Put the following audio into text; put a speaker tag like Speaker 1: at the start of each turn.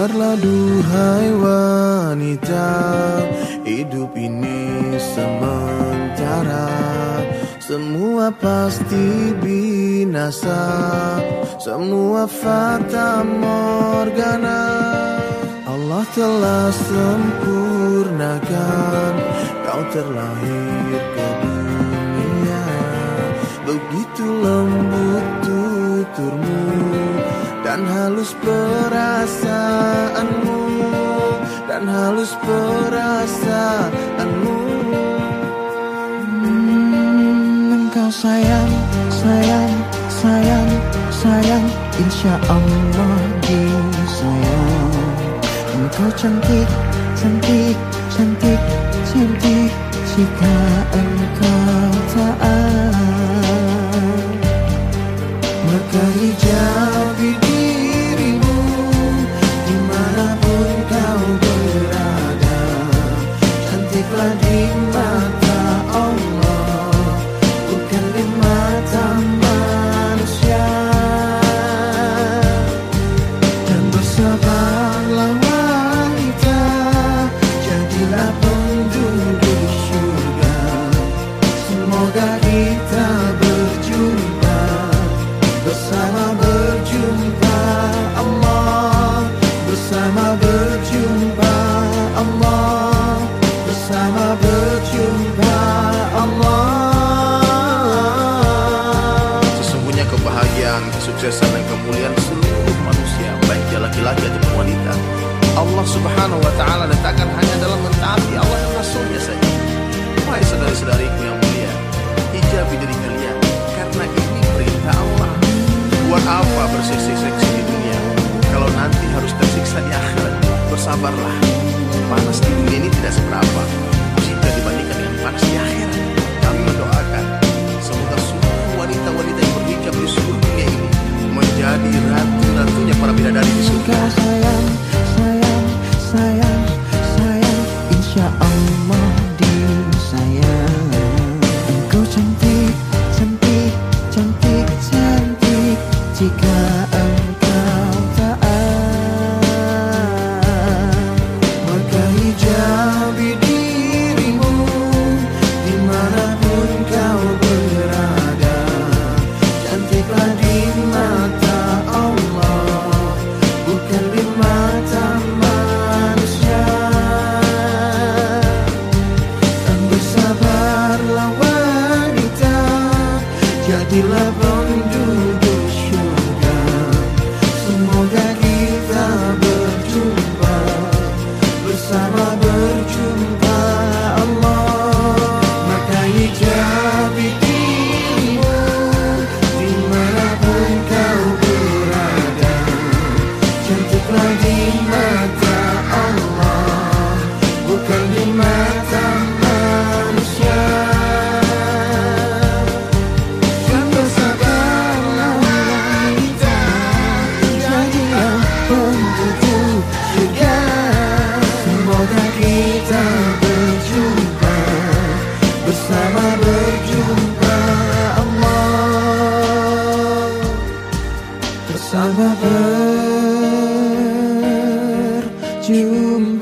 Speaker 1: Sabarlah duhai wanita Hidup ini sementara. Semua pasti binasa Semua fata morgana. Allah telah sempurnakan Kau terlahir ke dunia. Begitu lembut tuturmu Dan halus perasaanmu Dan halus perasaanmu.
Speaker 2: Hmm, Engkau sayang, sayang, sayang, sayang. Insya Allah disayang Engkau cantik, cantik, cantik, cantik. Jika engkau taat
Speaker 1: Maka hijabi Cantiklah
Speaker 3: kesuksesan dan kemuliaan seluruh manusia, baik dia laki-laki ataupun wanita, Allah Subhanahu wa taala letakkan hanya dalam mentaati Allah dan Rasulnya saja. Wahai saudari-saudariku yang mulia, hijabi diri kalian karena ini perintah Allah. Buat apa berseksi-seksi di dunia kalau nanti harus tersiksa di akhirat? Bersabarlah. Panas di dunia ini tidak seberapa jika dibandingkan dengan panas di akhirat. Kami mendoakan
Speaker 2: engkau taat
Speaker 1: Maka hijabi dirimu Di mana pun kau berada. Cantiklah di mata Allah Bukan di mata manusia. Dan bersabarlah wanita
Speaker 2: Jadilah
Speaker 1: Bersama berjumpa